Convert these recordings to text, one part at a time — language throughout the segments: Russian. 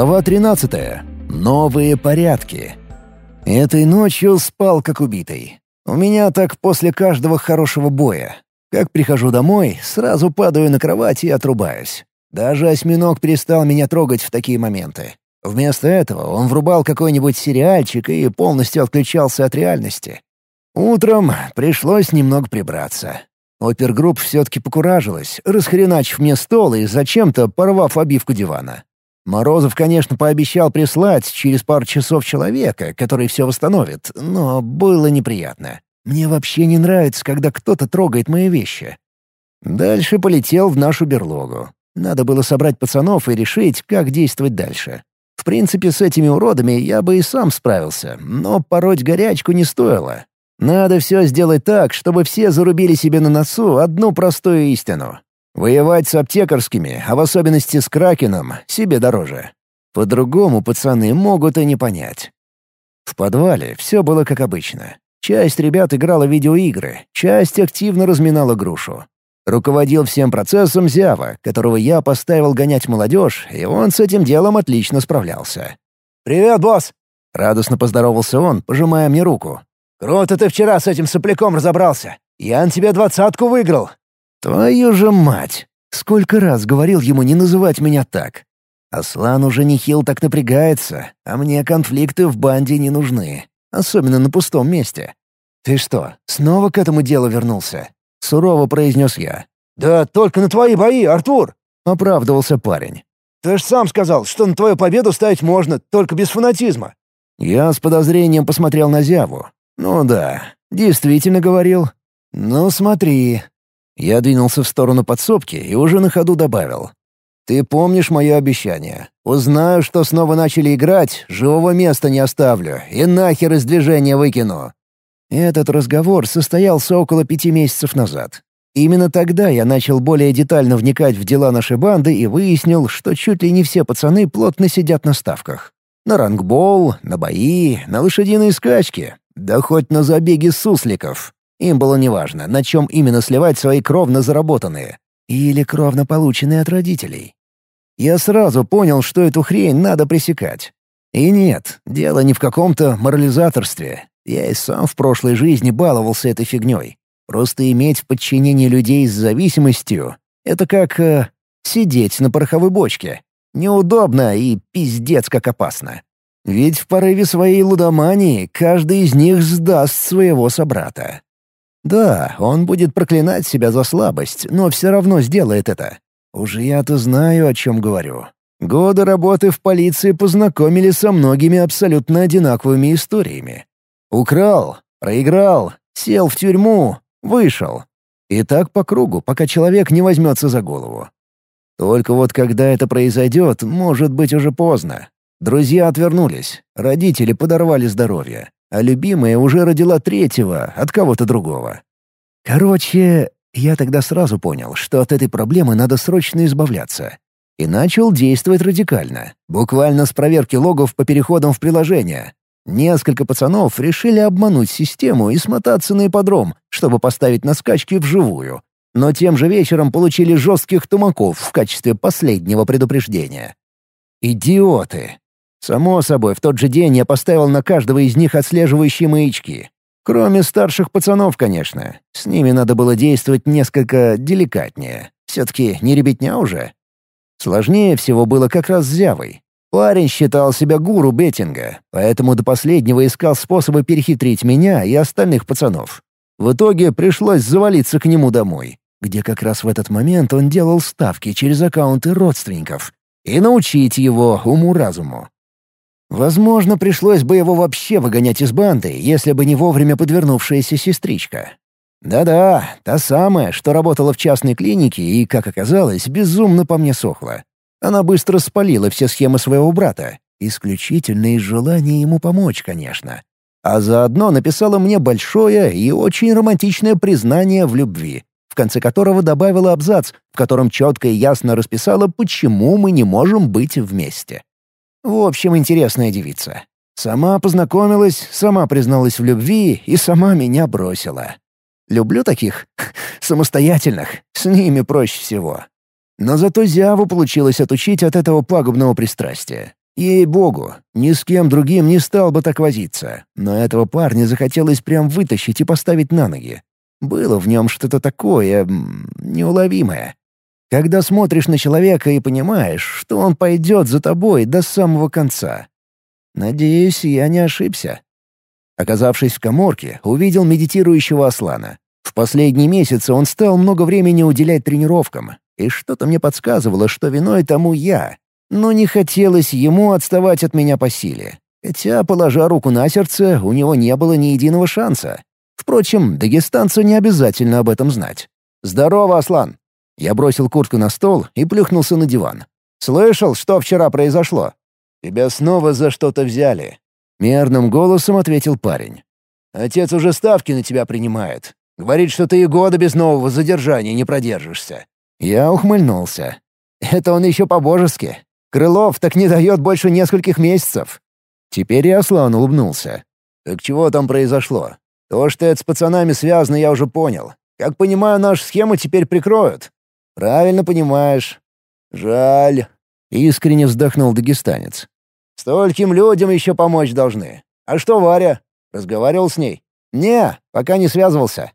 Глава 13. Новые порядки. Этой ночью спал как убитый. У меня так после каждого хорошего боя. Как прихожу домой, сразу падаю на кровать и отрубаюсь. Даже осьминог перестал меня трогать в такие моменты. Вместо этого он врубал какой-нибудь сериальчик и полностью отключался от реальности. Утром пришлось немного прибраться. Опергрупп все-таки покуражилась, расхреначив мне стол и зачем-то порвав обивку дивана. Морозов, конечно, пообещал прислать через пару часов человека, который все восстановит, но было неприятно. Мне вообще не нравится, когда кто-то трогает мои вещи. Дальше полетел в нашу берлогу. Надо было собрать пацанов и решить, как действовать дальше. В принципе, с этими уродами я бы и сам справился, но пороть горячку не стоило. Надо все сделать так, чтобы все зарубили себе на носу одну простую истину. Воевать с аптекарскими, а в особенности с Кракеном, себе дороже. По-другому пацаны могут и не понять. В подвале все было как обычно. Часть ребят играла видеоигры, часть активно разминала грушу. Руководил всем процессом Зява, которого я поставил гонять молодежь, и он с этим делом отлично справлялся. «Привет, босс!» — радостно поздоровался он, пожимая мне руку. «Круто ты вчера с этим сопляком разобрался. Я на тебе двадцатку выиграл. «Твою же мать! Сколько раз говорил ему не называть меня так! Аслан уже нехил так напрягается, а мне конфликты в банде не нужны, особенно на пустом месте. Ты что, снова к этому делу вернулся?» — сурово произнес я. «Да только на твои бои, Артур!» — оправдывался парень. «Ты ж сам сказал, что на твою победу ставить можно, только без фанатизма». Я с подозрением посмотрел на Зяву. «Ну да, действительно говорил. Ну смотри, я двинулся в сторону подсобки и уже на ходу добавил. «Ты помнишь мое обещание? Узнаю, что снова начали играть, живого места не оставлю и нахер из движения выкину». Этот разговор состоялся около пяти месяцев назад. Именно тогда я начал более детально вникать в дела нашей банды и выяснил, что чуть ли не все пацаны плотно сидят на ставках. На рангбол, на бои, на лошадиные скачки, да хоть на забеги сусликов. Им было неважно, на чем именно сливать свои кровно заработанные. Или кровно полученные от родителей. Я сразу понял, что эту хрень надо пресекать. И нет, дело не в каком-то морализаторстве. Я и сам в прошлой жизни баловался этой фигней. Просто иметь в подчинении людей с зависимостью — это как э, сидеть на пороховой бочке. Неудобно и пиздец как опасно. Ведь в порыве своей лудомании каждый из них сдаст своего собрата. Да, он будет проклинать себя за слабость, но все равно сделает это. Уже я-то знаю, о чем говорю. Годы работы в полиции познакомили со многими абсолютно одинаковыми историями. Украл, проиграл, сел в тюрьму, вышел. И так по кругу, пока человек не возьмется за голову. Только вот когда это произойдет, может быть уже поздно. Друзья отвернулись, родители подорвали здоровье а любимая уже родила третьего от кого-то другого. Короче, я тогда сразу понял, что от этой проблемы надо срочно избавляться. И начал действовать радикально, буквально с проверки логов по переходам в приложение. Несколько пацанов решили обмануть систему и смотаться на ипподром, чтобы поставить на скачки вживую. Но тем же вечером получили жестких тумаков в качестве последнего предупреждения. Идиоты! Само собой, в тот же день я поставил на каждого из них отслеживающие маячки. Кроме старших пацанов, конечно. С ними надо было действовать несколько деликатнее. Все-таки не ребятня уже. Сложнее всего было как раз с Зявой. Парень считал себя гуру беттинга, поэтому до последнего искал способы перехитрить меня и остальных пацанов. В итоге пришлось завалиться к нему домой, где как раз в этот момент он делал ставки через аккаунты родственников, и научить его уму-разуму. Возможно, пришлось бы его вообще выгонять из банды, если бы не вовремя подвернувшаяся сестричка. Да-да, та самая, что работала в частной клинике и, как оказалось, безумно по мне сохла. Она быстро спалила все схемы своего брата, исключительно из желания ему помочь, конечно. А заодно написала мне большое и очень романтичное признание в любви, в конце которого добавила абзац, в котором четко и ясно расписала, почему мы не можем быть вместе. В общем, интересная девица. Сама познакомилась, сама призналась в любви и сама меня бросила. Люблю таких самостоятельных, с ними проще всего. Но зато Зяву получилось отучить от этого пагубного пристрастия. Ей-богу, ни с кем другим не стал бы так возиться, но этого парня захотелось прям вытащить и поставить на ноги. Было в нем что-то такое... неуловимое. Когда смотришь на человека и понимаешь, что он пойдет за тобой до самого конца. Надеюсь, я не ошибся. Оказавшись в коморке, увидел медитирующего Аслана. В последние месяцы он стал много времени уделять тренировкам, и что-то мне подсказывало, что виной тому я. Но не хотелось ему отставать от меня по силе. Хотя, положа руку на сердце, у него не было ни единого шанса. Впрочем, дагестанцу не обязательно об этом знать. «Здорово, Аслан!» Я бросил куртку на стол и плюхнулся на диван. «Слышал, что вчера произошло?» «Тебя снова за что-то взяли», — мерным голосом ответил парень. «Отец уже ставки на тебя принимает. Говорит, что ты и года без нового задержания не продержишься». Я ухмыльнулся. «Это он еще по-божески. Крылов так не дает больше нескольких месяцев». Теперь и Аслан улыбнулся. «Так чего там произошло? То, что это с пацанами связано, я уже понял. Как понимаю, нашу схему теперь прикроют. «Правильно понимаешь. Жаль», — искренне вздохнул дагестанец. «Стольким людям еще помочь должны. А что Варя? Разговаривал с ней?» «Не, пока не связывался».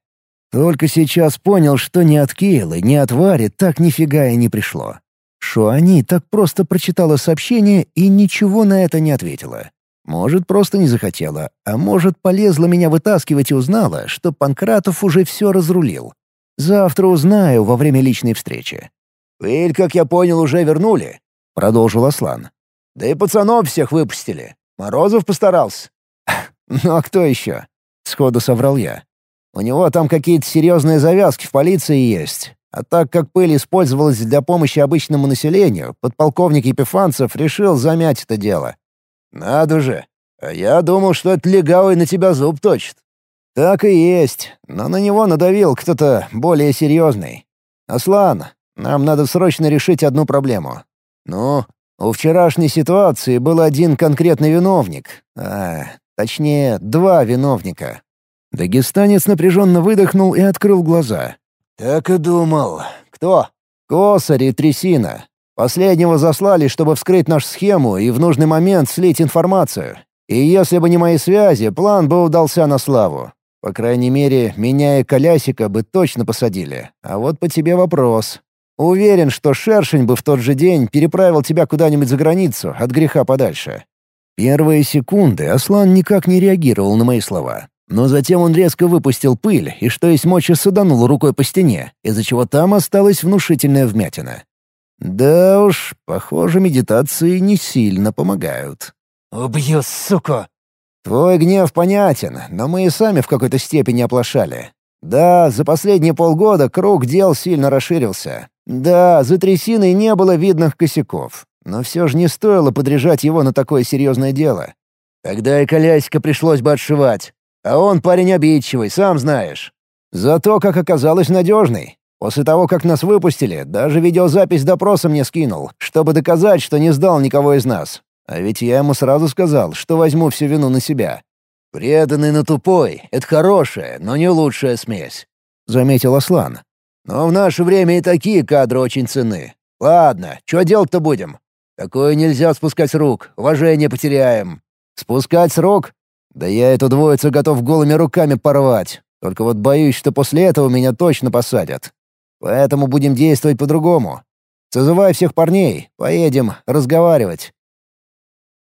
Только сейчас понял, что ни от Кейлы, ни от Вари так нифига и не пришло. Шуани так просто прочитала сообщение и ничего на это не ответила. Может, просто не захотела, а может, полезла меня вытаскивать и узнала, что Панкратов уже все разрулил. Завтра узнаю во время личной встречи. «Пыль, как я понял, уже вернули», — продолжил Аслан. «Да и пацанов всех выпустили. Морозов постарался». «Ну а кто еще?» — сходу соврал я. «У него там какие-то серьезные завязки в полиции есть. А так как пыль использовалась для помощи обычному населению, подполковник Епифанцев решил замять это дело». «Надо же! А я думал, что это легавый на тебя зуб точит». «Так и есть, но на него надавил кто-то более серьезный. Аслан, нам надо срочно решить одну проблему. Ну, у вчерашней ситуации был один конкретный виновник, а, точнее, два виновника». Дагестанец напряженно выдохнул и открыл глаза. «Так и думал. Кто?» «Косарь и Трясина. Последнего заслали, чтобы вскрыть нашу схему и в нужный момент слить информацию. И если бы не мои связи, план бы удался на славу. По крайней мере, меня и Колясика бы точно посадили. А вот по тебе вопрос. Уверен, что Шершень бы в тот же день переправил тебя куда-нибудь за границу, от греха подальше». Первые секунды Аслан никак не реагировал на мои слова. Но затем он резко выпустил пыль и, что есть мочи, саданул рукой по стене, из-за чего там осталась внушительная вмятина. Да уж, похоже, медитации не сильно помогают. «Убью, сука!» Твой гнев понятен, но мы и сами в какой-то степени оплошали. Да, за последние полгода круг дел сильно расширился. Да, за трясиной не было видных косяков. Но все же не стоило подряжать его на такое серьезное дело. Тогда и колясика пришлось бы отшивать. А он парень обидчивый, сам знаешь. Зато, как оказалось, надежный. После того, как нас выпустили, даже видеозапись допроса мне скинул, чтобы доказать, что не сдал никого из нас. А ведь я ему сразу сказал, что возьму всю вину на себя. «Преданный на тупой — это хорошая, но не лучшая смесь», — заметил Аслан. «Но в наше время и такие кадры очень ценны. Ладно, что делать-то будем? Такое нельзя спускать с рук, уважение потеряем». «Спускать с рук? Да я эту двоицу готов голыми руками порвать. Только вот боюсь, что после этого меня точно посадят. Поэтому будем действовать по-другому. Созывай всех парней, поедем разговаривать.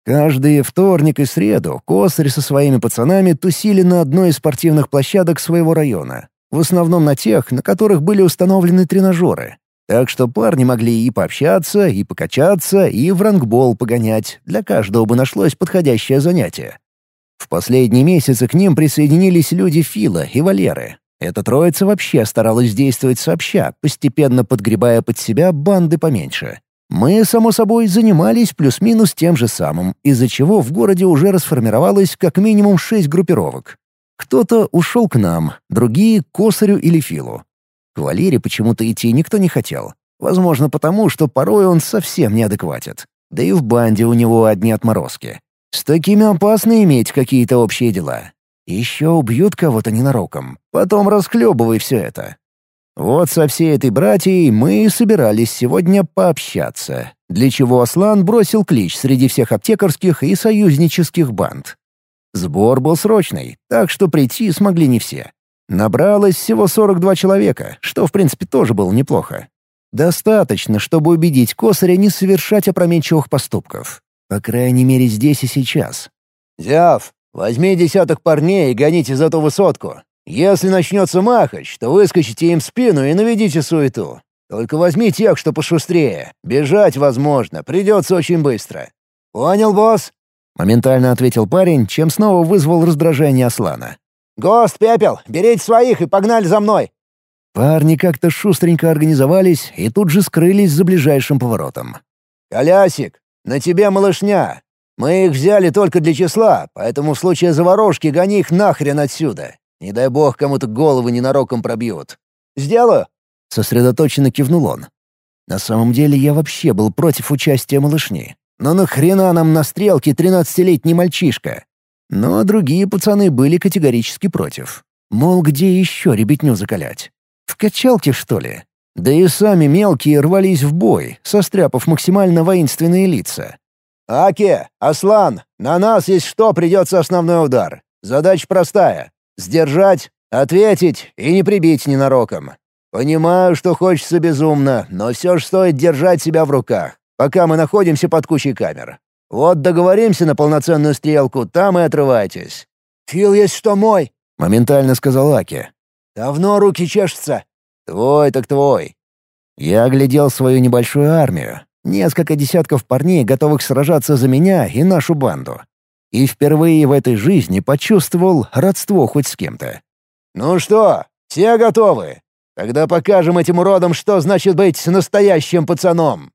Каждый вторник и среду Косарь со своими пацанами тусили на одной из спортивных площадок своего района. В основном на тех, на которых были установлены тренажеры. Так что парни могли и пообщаться, и покачаться, и в рангбол погонять. Для каждого бы нашлось подходящее занятие. В последние месяцы к ним присоединились люди Фила и Валеры. Эта троица вообще старалась действовать сообща, постепенно подгребая под себя банды поменьше. Мы, само собой, занимались плюс-минус тем же самым, из-за чего в городе уже расформировалось как минимум шесть группировок. Кто-то ушел к нам, другие — к Косарю или Филу. К Валере почему-то идти никто не хотел. Возможно, потому, что порой он совсем неадекватен. Да и в банде у него одни отморозки. С такими опасно иметь какие-то общие дела. Еще убьют кого-то ненароком. Потом расхлебывай все это. Вот со всей этой братьей мы и собирались сегодня пообщаться, для чего Аслан бросил клич среди всех аптекарских и союзнических банд. Сбор был срочный, так что прийти смогли не все. Набралось всего 42 человека, что в принципе тоже было неплохо. Достаточно, чтобы убедить Косаря не совершать опрометчивых поступков. По крайней мере, здесь и сейчас. «Зяв, возьми десяток парней и гоните за ту высотку. Если начнется махач, то выскочите им в спину и наведите суету. Только возьми тех, что пошустрее. Бежать возможно, придется очень быстро. Понял, босс?» Моментально ответил парень, чем снова вызвал раздражение Аслана. «Гост, Пепел, берите своих и погнали за мной!» Парни как-то шустренько организовались и тут же скрылись за ближайшим поворотом. «Колясик, на тебе малышня. Мы их взяли только для числа, поэтому в случае заварушки гони их нахрен отсюда. Не дай бог кому-то голову ненароком пробьют. Сделаю?» Сосредоточенно кивнул он. На самом деле я вообще был против участия малышни. Но нахрена нам на стрелке тринадцатилетний мальчишка? Но другие пацаны были категорически против. Мол, где еще ребятню закалять? В качалке, что ли? Да и сами мелкие рвались в бой, состряпав максимально воинственные лица. «Аки, Аслан, на нас, есть что, придется основной удар. Задача простая — сдержать, ответить и не прибить ненароком. Понимаю, что хочется безумно, но все же стоит держать себя в руках, пока мы находимся под кучей камер. Вот договоримся на полноценную стрелку, там и отрывайтесь». «Фил есть что мой», — моментально сказал Аки. «Давно руки чешутся». «Твой так твой». Я оглядел свою небольшую армию. Несколько десятков парней, готовых сражаться за меня и нашу банду. И впервые в этой жизни почувствовал родство хоть с кем-то. «Ну что, все готовы?» Тогда покажем этим уродам, что значит быть настоящим пацаном.